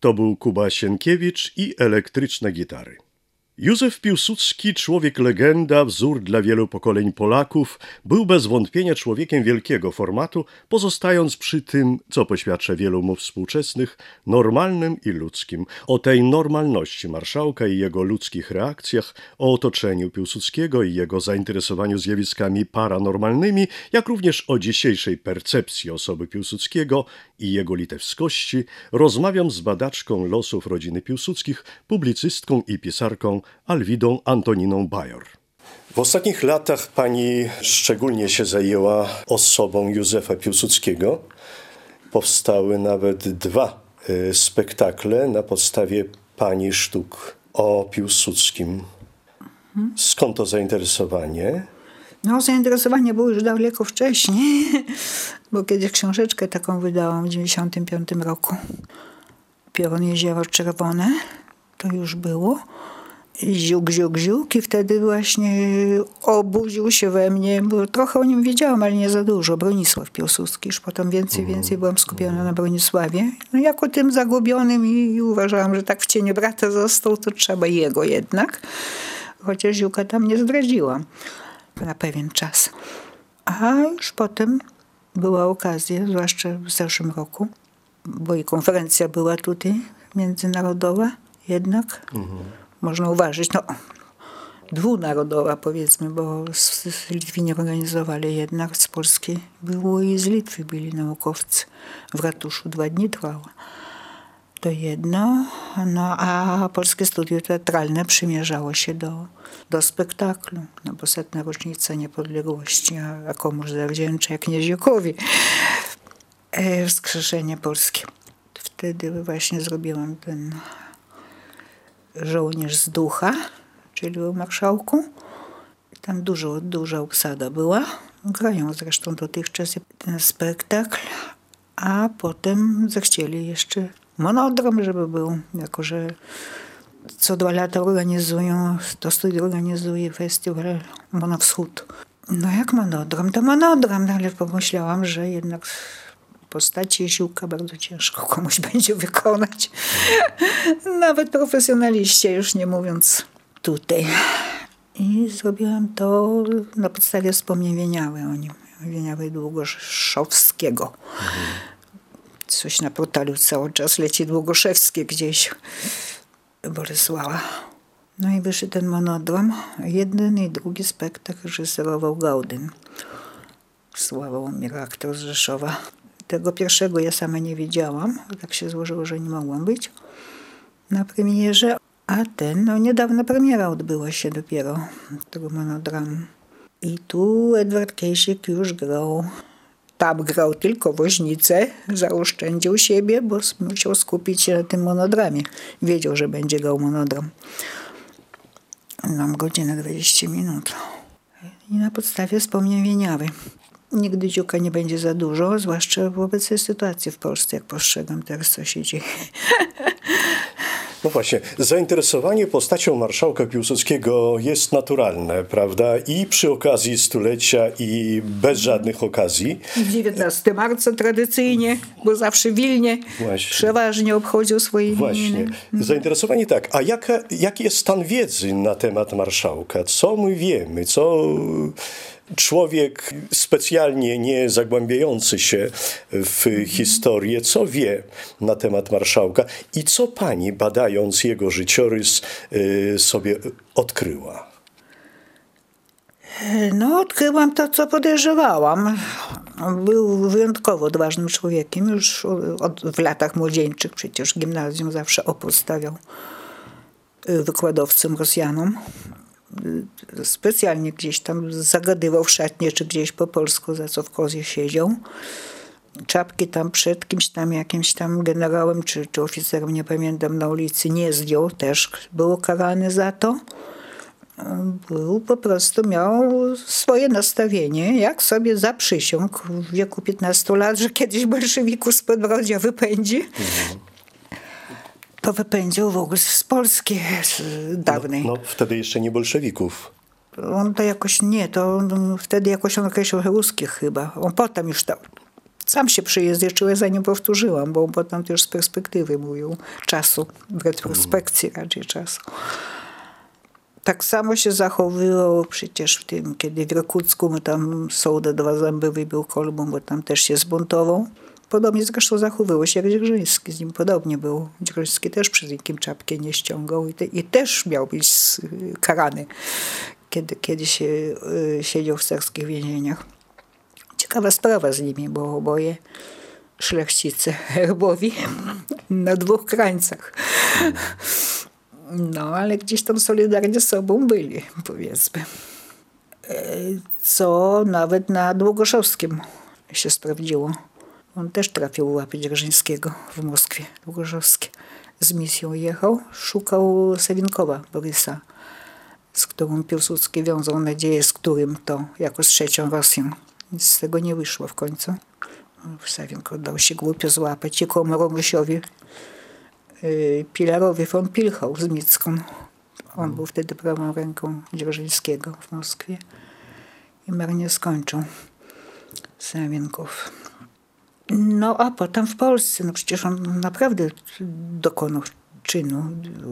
To był Kuba Sienkiewicz i elektryczne gitary. Józef Piłsudski, człowiek legenda, wzór dla wielu pokoleń Polaków, był bez wątpienia człowiekiem wielkiego formatu, pozostając przy tym, co poświadcza wielu mu współczesnych, normalnym i ludzkim. O tej normalności marszałka i jego ludzkich reakcjach, o otoczeniu Piłsudskiego i jego zainteresowaniu zjawiskami paranormalnymi, jak również o dzisiejszej percepcji osoby Piłsudskiego i jego litewskości, rozmawiam z badaczką losów rodziny Piłsudskich, publicystką i pisarką Alwidą Antoniną Bajor. W ostatnich latach pani szczególnie się zajęła osobą Józefa Piłsudskiego. Powstały nawet dwa y, spektakle na podstawie pani sztuk o Piłsudskim. Skąd to zainteresowanie? No, zainteresowanie było już daleko wcześniej, bo kiedyś książeczkę taką wydałam w 1995 roku. Piorun Jezioro Czerwone, to już było ziuk, ziuk, ziuk i wtedy właśnie obudził się we mnie, bo trochę o nim wiedziałam, ale nie za dużo. Bronisław Piłsudski, już potem więcej, mhm. więcej byłam skupiona na Bronisławie. No jako tym zagubionym i uważałam, że tak w cieniu brata został, to trzeba jego jednak. Chociaż Ziuka tam nie zdradziłam na pewien czas. A już potem była okazja, zwłaszcza w zeszłym roku, bo i konferencja była tutaj międzynarodowa jednak. Mhm można uważać, no dwunarodowa powiedzmy, bo z, z Litwini organizowali jednak, z Polski było i z Litwy byli naukowcy. W ratuszu dwa dni trwało. To jedno, no a Polskie Studio Teatralne przymierzało się do, do spektaklu, no bo setna rocznica niepodległości, a, a komuż zawdzięcza jak Nieziokowi e, wskrzeszenie polskie. Wtedy właśnie zrobiłam ten żołnierz z ducha, czyli o marszałku. Tam dużo, duża obsada była. Grają zresztą dotychczas ten spektakl. A potem zechcieli jeszcze monodrom, żeby był, jako że co dwa lata organizują, to studio organizuje festiwal Monowschód. No jak monodrom, to monodrom, no ale pomyślałam, że jednak postaci Ziółka bardzo ciężko komuś będzie wykonać. Nawet profesjonaliście, już nie mówiąc tutaj. I zrobiłam to na podstawie wspomnień Wieniały o nim. Wieniały Długoszowskiego. Coś na portalu cały czas leci Długoszewskie gdzieś. Bolesława. No i wyszedł ten monodrom. Jeden i drugi spektakl reżyserował Gaudyn. Sławomir, aktor z Rzeszowa. Tego pierwszego ja sama nie wiedziałam. Tak się złożyło, że nie mogłam być na premierze. A ten, no niedawno premiera odbyła się dopiero tego monodramu. I tu Edward Kiesik już grał. Tam grał tylko woźnicę, zaoszczędził siebie, bo musiał skupić się na tym monodramie. Wiedział, że będzie grał monodram. Mam godzinę 20 minut. I na podstawie wspomnień Wieniawy. Nigdy dziuka nie będzie za dużo, zwłaszcza w obecnej sytuacji w Polsce, jak postrzegam teraz, co się dzieje. No właśnie, zainteresowanie postacią marszałka Piłsudskiego jest naturalne, prawda? I przy okazji stulecia, i bez żadnych okazji. 19 marca tradycyjnie, bo zawsze w Wilnie właśnie. przeważnie obchodził swoje Właśnie. Zainteresowanie tak. A jaka, jaki jest stan wiedzy na temat marszałka? Co my wiemy? Co człowiek specjalnie nie zagłębiający się w historię, co wie na temat marszałka i co pani, badając jego życiorys, y, sobie odkryła? No, odkryłam to, co podejrzewałam. Był wyjątkowo odważnym człowiekiem. Już od, w latach młodzieńczych przecież gimnazjum zawsze opór stawiał y, wykładowcom Rosjanom specjalnie gdzieś tam zagadywał w szatnie, czy gdzieś po polsku, za co w kozie siedział. Czapki tam przed kimś tam, jakimś tam generałem, czy, czy oficerem, nie pamiętam, na ulicy nie zdjął, też był karany za to. Był po prostu, miał swoje nastawienie, jak sobie zaprzysiągł w wieku 15 lat, że kiedyś bolszewików z podbrodzia wypędzi. Mhm to wypędził w ogóle z Polski dawnej. No, no, wtedy jeszcze nie bolszewików. On to jakoś nie, to on, wtedy jakoś on określił ruskich chyba. On potem już to Sam się przyjeździczyłem, zanim powtórzyłam, bo potem też z perspektywy mówił czasu, w retrospekcji raczej czasu. Tak samo się zachowywało przecież w tym, kiedy w Rakucku my tam sołda dwa zęby wybił kolbą, bo tam też się zbuntował. Podobnie zresztą zachowywał się Dzierżyński, z nim podobnie był. Dzierżyński też przez nikim czapkę nie ściągał i, te, i też miał być karany, kiedy, kiedy się y, siedział w carskich więzieniach. Ciekawa sprawa z nimi, bo oboje szlachcice herbowi na dwóch krańcach. No, ale gdzieś tam solidarnie z sobą byli, powiedzmy. E, co nawet na Długoszowskim się sprawdziło. On też trafił w łapy Dzierżyńskiego w Moskwie, Długoszowskie. Z misją jechał, szukał Sawinkowa Borysa, z którym Piłsudski wiązał nadzieję, z którym to jako z trzecią Rosją. Nic z tego nie wyszło w końcu. Sawinko dał się głupio złapać i Komoromusiowi Y, Pilarowie von Pilchow z Micką. On był wtedy prawą ręką Dzierżyńskiego w Moskwie i marnie skończył Sawienków. No a potem w Polsce, no przecież on naprawdę dokonał czynu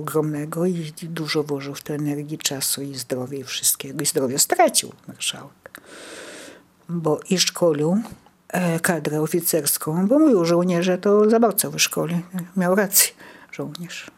ogromnego i dużo włożył w to energii, czasu i zdrowia i wszystkiego. I zdrowie stracił marszałek. Bo i szkolił e, kadrę oficerską, bo mówił żołnierze to za bardzo wyszkoli. Miał rację żołnierz.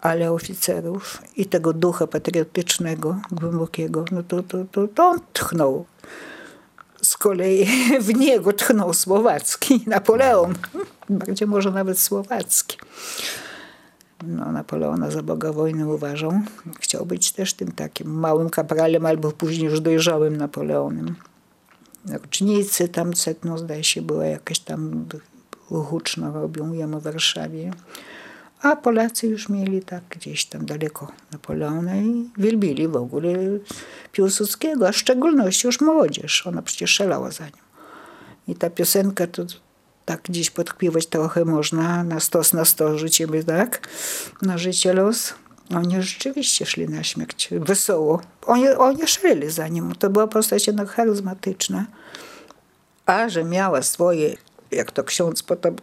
Ale oficerów i tego ducha patriotycznego, głębokiego, no to, to, to, to on tchnął. Z kolei w niego tchnął Słowacki, Napoleon. Bardziej może nawet Słowacki. No, Napoleona za Boga wojny uważał. Chciał być też tym takim małym kapralem albo później już dojrzałym Napoleonem. Rocznicy tam setną, zdaje się, była jakaś tam huczno robią ją w Warszawie. A Polacy już mieli tak gdzieś tam daleko Napoleona i wielbili w ogóle Piłsudskiego, a w szczególności już młodzież. Ona przecież szalała za nim. I ta piosenka to tak gdzieś podkpiwać trochę można, na stos na sto życimy, tak? Na życie los. Oni rzeczywiście szli na śmierć wesoło. Oni, oni szli za nim. To była postać jednak charyzmatyczna. A że miała swoje jak to ksiądz potem,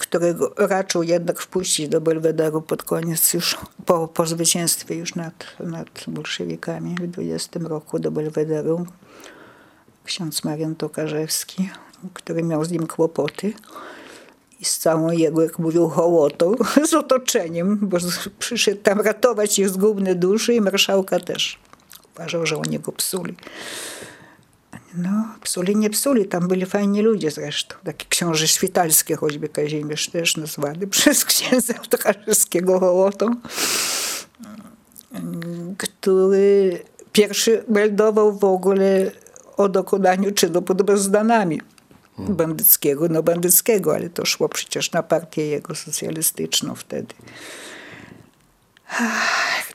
którego raczył jednak wpuścić do Belwederu pod koniec już, po, po zwycięstwie już nad, nad bolszewikami w 20 roku do Belwederu, ksiądz Marian Tokarzewski, który miał z nim kłopoty i z całą jego, jak mówił, hołotą, z otoczeniem, bo przyszedł tam ratować ich zgubne duszy i marszałka też. Uważał, że oni go psuli. No, psuli, nie psuli, tam byli fajni ludzie zresztą. Takie książę świtalskie, choćby Kazimierz też nazwany przez księdza Tokarskiego Hołotą, który pierwszy meldował w ogóle o dokonaniu czynu pod Rozdanami bandyckiego, no bandyckiego, ale to szło przecież na partię jego socjalistyczną wtedy.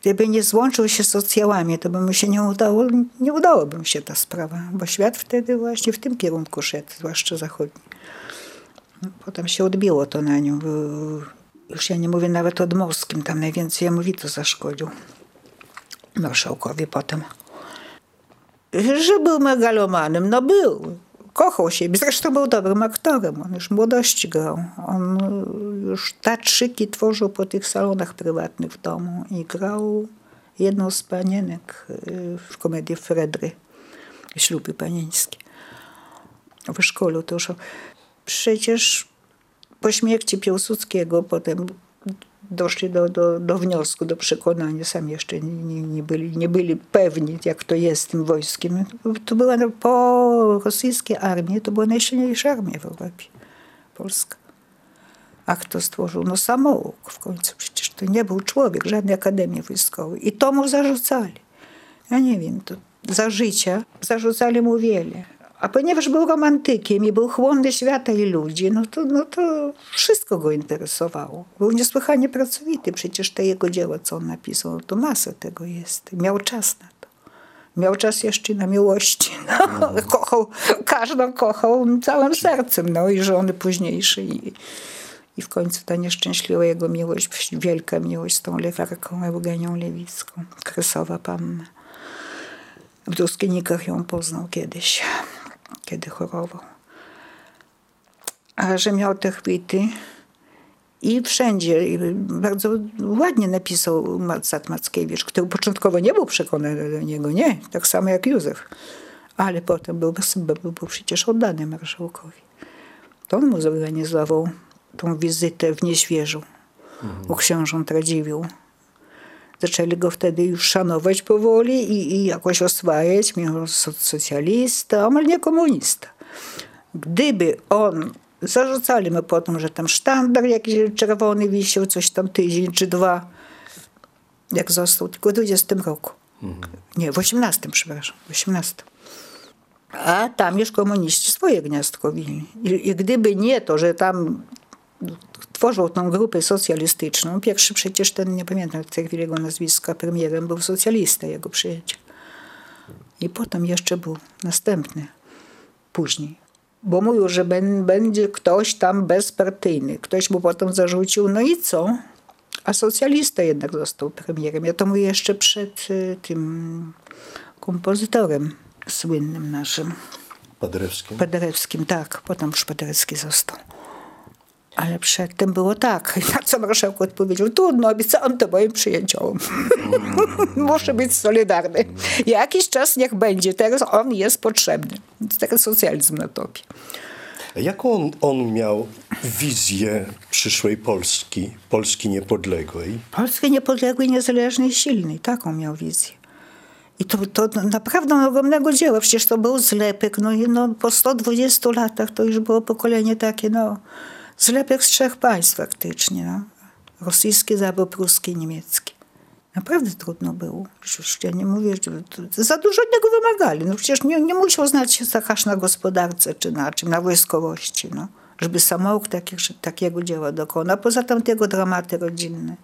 Gdyby nie złączył się z socjałami, to by mu się nie udało, nie udałoby mu się ta sprawa, bo świat wtedy właśnie w tym kierunku szedł, zwłaszcza zachodni. Potem się odbiło to na nią. Już ja nie mówię nawet o Dmorskim, tam najwięcej to zaszkodził. Marszałkowi potem. Że był megalomanem, no był kochał siebie. Zresztą był dobrym aktorem. On już młodości grał. On już teatrzyki tworzył po tych salonach prywatnych w domu i grał jedną z panienek y, w komedii Fredry. Śluby panieńskie. W szkole już... Przecież po śmierci Piłsudskiego potem doszli do, do, do wniosku, do przekonania, sami jeszcze nie, nie, byli, nie byli pewni, jak to jest z tym wojskiem. To była no, po rosyjskiej armii, to była najsilniejsza armia w Europie, Polska. A kto stworzył? No samouk w końcu. Przecież to nie był człowiek, żadnej akademii wojskowej. I to mu zarzucali. Ja nie wiem, to za życia zarzucali mu wiele. A ponieważ był romantykiem i był chłonny świata i ludzi, no to, no to wszystko go interesowało. Był niesłychanie pracowity. Przecież te jego dzieła, co on napisał, no to masa tego jest. Miał czas na to. Miał czas jeszcze na miłości. No, mhm. kochał, każdą kochał całym sercem. No i żony późniejsze. I, I w końcu ta nieszczęśliwa jego miłość, wielka miłość z tą lewarką Eugenią Lewicką. Kresowa panna. W Duskinikach ją poznał kiedyś kiedy chorował. a że miał te chwyty i wszędzie i bardzo ładnie napisał Macat Mackiewicz, który początkowo nie był przekonany do niego, nie, tak samo jak Józef, ale potem był, był przecież oddany marszałkowi. To on mu zorganizował tą wizytę w Nieświeżu mhm. u książąt Radziwiłł. Zaczęli go wtedy już szanować powoli i, i jakoś oswajać, mimo socjalista, ale nie komunista. Gdyby on Zarzucali mu potem, że tam sztandar jakiś czerwony wisiał, coś tam tydzień czy dwa. Jak został, tylko w 20 roku. Mhm. Nie, w 18, przepraszam, w 18. A tam już komuniści swoje gniazdko wili. I, I, gdyby nie to, że tam tworzył tą grupę socjalistyczną, pierwszy przecież ten, nie pamiętam w tej chwili jego nazwiska, premierem był socjalista, jego przyjaciel. I potem jeszcze był następny, później bo mówił, że będzie ktoś tam bezpartyjny. Ktoś mu potem zarzucił, no i co? A socjalista jednak został premierem. Ja to mówię jeszcze przed y, tym kompozytorem słynnym naszym. Paderewskim? Paderewskim, tak. Potem już Paderewski został. Ale przedtem było tak. Na co marszałek odpowiedział, trudno, obiecałam to moim przyjaciołom. Muszę być solidarny. Jakiś czas niech będzie, teraz on jest potrzebny. Teraz socjalizm na topie. Jaką on miał wizję przyszłej Polski, Polski niepodległej? Polski niepodległej, niezależnej, silnej. Taką miał wizję. I to, to naprawdę ogromnego dzieła. Przecież to był zlepek. No, no, po 120 latach to już było pokolenie takie, no, zlepek z trzech państw faktycznie. No. Rosyjskie, zabrał pruskie i niemieckie. Naprawdę trudno było. Ja nie mówię, że za dużo od niego wymagali. No przecież nie, nie musiał znać się Sachasz na gospodarce czy na czym, na wojskowości, no. żeby samouk taki, takiego dzieła dokonał. Poza tym tego dramaty rodzinne.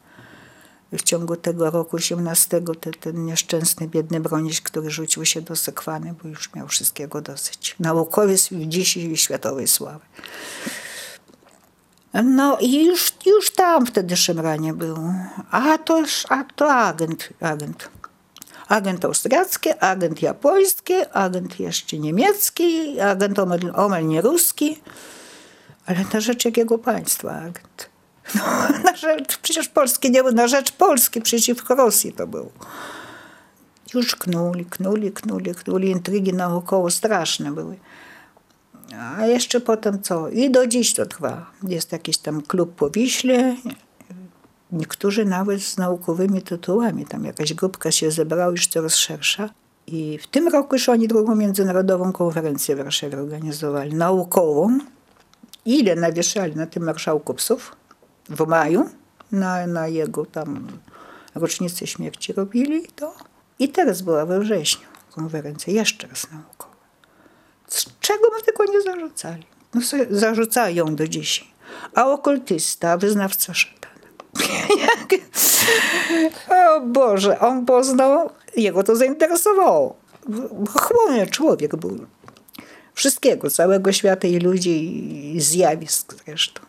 W ciągu tego roku 18 ten, ten nieszczęsny, biedny broniś, który rzucił się do sekwany, bo już miał wszystkiego dosyć. Naukowiec dziś światowej sławy. No i już, już tam wtedy szemranie było. A to, a to agent, agent. Agent austriacki, agent japoński, agent jeszcze niemiecki, agent omal nie ruski. Ale na rzecz jakiego państwa agent? No, na rzecz, przecież Polski nie był, na rzecz Polski przeciwko Rosji to był. Już knuli, knuli, knuli, knuli, intrygi naokoło straszne były. A jeszcze potem co? I do dziś to trwa. Jest jakiś tam klub po Wiśle. Niektórzy nawet z naukowymi tytułami. Tam jakaś grupka się zebrała już coraz szersza. I w tym roku już oni drugą międzynarodową konferencję w Warszawie organizowali. Naukową. Ile nawieszali na tym marszałku psów w maju. Na, na jego tam rocznicę śmierci robili to. I teraz była we wrześniu konferencja. Jeszcze raz naukowa. Z czego my tego nie zarzucali? No zarzucają do dzisiaj. A okultysta, wyznawca szatana. o Boże, on poznał, jego to zainteresowało. Chłonny człowiek był. Wszystkiego, całego świata i ludzi, i zjawisk zresztą.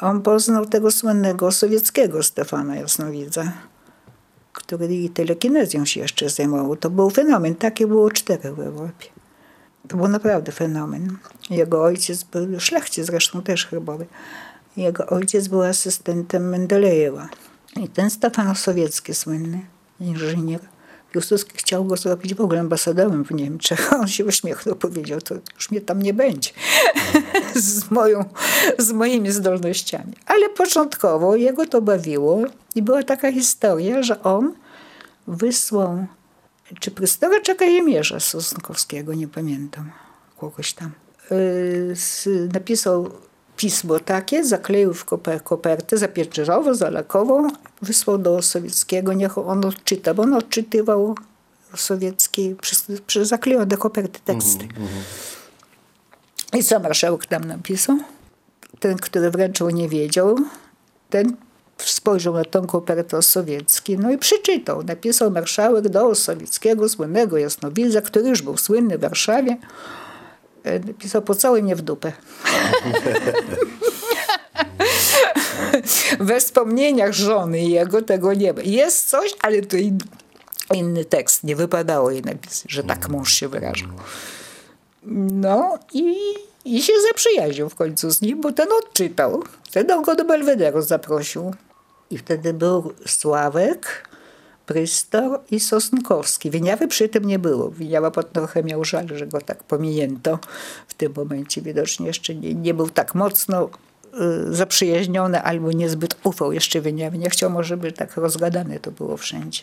On poznał tego słynnego sowieckiego Stefana Jasnowidza, który telekinezją się jeszcze zajmował. To był fenomen. Takie było cztery w Europie. To był naprawdę fenomen. Jego ojciec był, szlachcic zresztą też herbowy, jego ojciec był asystentem Mendelejewa. I ten Stefan Sowiecki, słynny inżynier, Piłsudski chciał go zrobić w ogóle ambasadorem w Niemczech. On się uśmiechnął, powiedział, to już mnie tam nie będzie z, moją, z moimi zdolnościami. Ale początkowo jego to bawiło i była taka historia, że on wysłał czy Prystowa czy Kazimierza Sosnkowskiego, nie pamiętam, kogoś tam. Yy, napisał pismo takie, zakleił w koper kopertę zapieczerowo, zalakował, wysłał do Sowieckiego, niech on odczyta, bo on odczytywał sowiecki, przez, przez zakleił do koperty teksty. Mm -hmm. I co marszałek tam napisał? Ten, który wręczył, nie wiedział. Ten spojrzał na tą kopertę sowiecki, no i przeczytał. Napisał marszałek do sowieckiego, słynnego jasnowidza, który już był słynny w Warszawie. E, napisał, pocałuj mnie w dupę. We wspomnieniach żony jego tego nie ma. Jest coś, ale to inny tekst. Nie wypadało jej napisać, że tak mąż się wyrażał. No i I się zaprzyjaźnił w końcu z nim, bo ten odczytał. Ten go do Belwederu zaprosił. I wtedy był Sławek, Prystor i Sosnkowski. Winiawy przy tym nie było. Winiawa pod trochę miał żal, że go tak pominięto w tym momencie. Widocznie jeszcze nie, nie był tak mocno y, zaprzyjaźniony albo niezbyt ufał jeszcze Winiawie. Nie chciał może, żeby tak rozgadane to było wszędzie.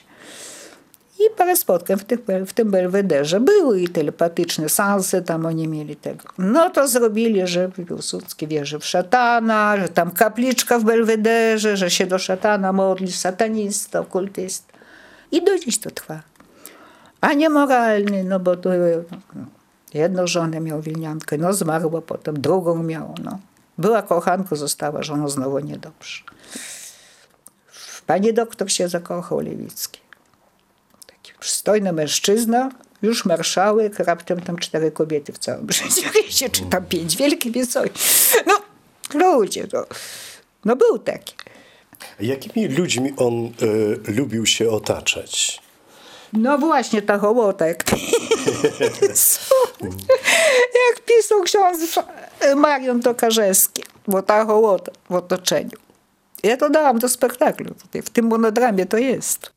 Parę spotkań w, tych, w tym Belwederze były i telepatyczne sansy, tam oni mieli tego. No to zrobili, że Piłsudski wierzy w szatana, że tam kapliczka w Belwederze, że się do szatana modli, satanista, okultysta. I do dziś to trwa. A niemoralny, no bo no, jedną żonę miał wilniankę, no zmarła potem, drugą miał, no. Była kochanką, została żoną znowu niedobrze. Pani doktor się zakochał Lewicki. Przystojny mężczyzna, już marszałek, raptem tam cztery kobiety w całym życiu, czy tam pięć, wielkie wiesoły. No, ludzie, no, no był taki. Jakimi ludźmi on y, lubił się otaczać? No właśnie, ta hołota, jak, jak pisał ksiądz Marion Tokarzewski, bo ta hołota w otoczeniu. Ja to dałam do spektaklu tutaj, w tym monodramie to jest.